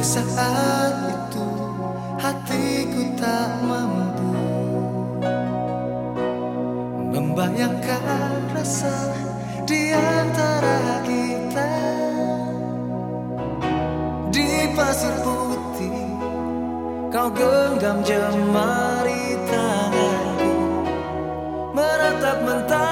saat itu hatiku tak mampu Membayangkan rasa di antara kita. Di pasir putih kau genggam jemari tanganku. Meratap mentari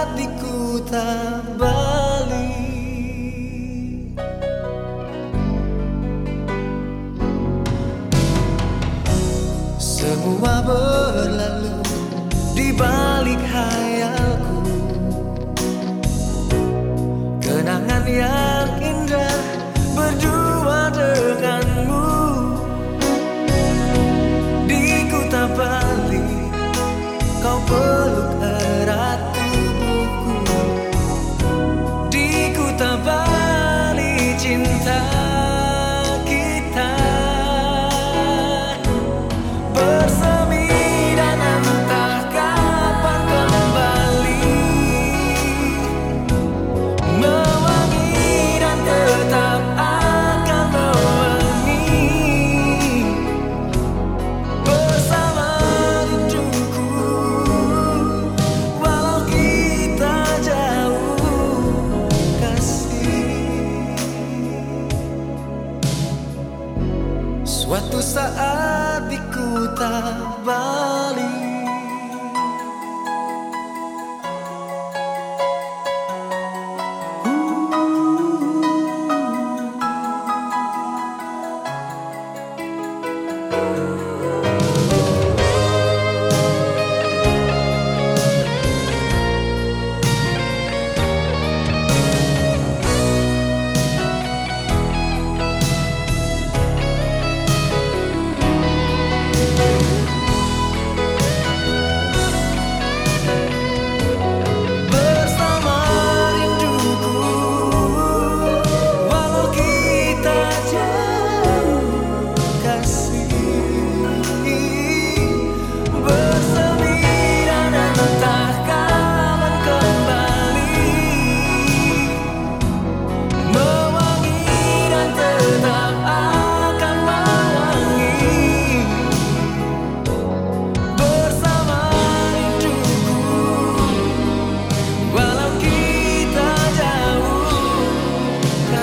saat di kota Bali Semua berlalu di balik hayalku. Kenangan yang time Suatu saat di kota Bali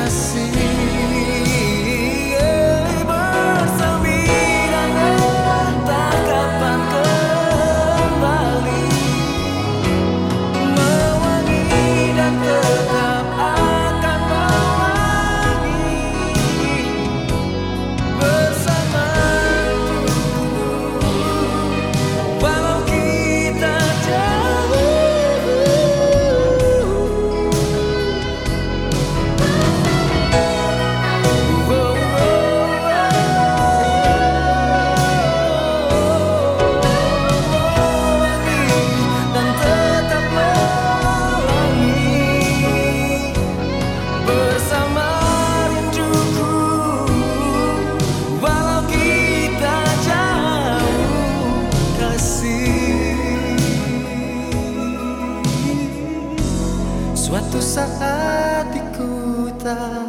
assim. Suatu saat di kota